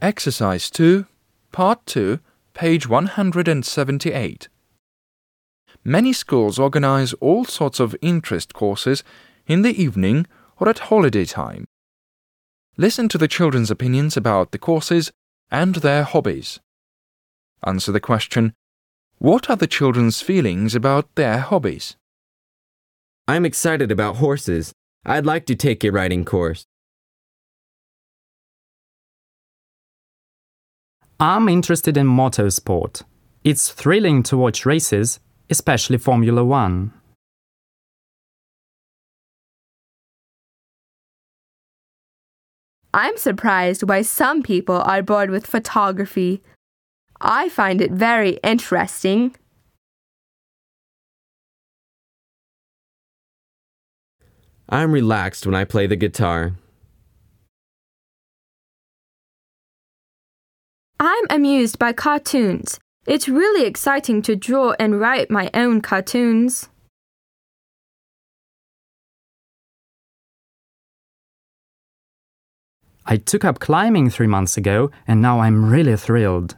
Exercise 2, Part 2, page 178. Many schools organize all sorts of interest courses in the evening or at holiday time. Listen to the children's opinions about the courses and their hobbies. Answer the question What are the children's feelings about their hobbies? I'm excited about horses. I'd like to take a riding course. I'm interested in motorsport. It's thrilling to watch races, especially Formula One. I'm surprised why some people are bored with photography. I find it very interesting. I'm relaxed when I play the guitar. I'm amused by cartoons. It's really exciting to draw and write my own cartoons. I took up climbing three months ago and now I'm really thrilled.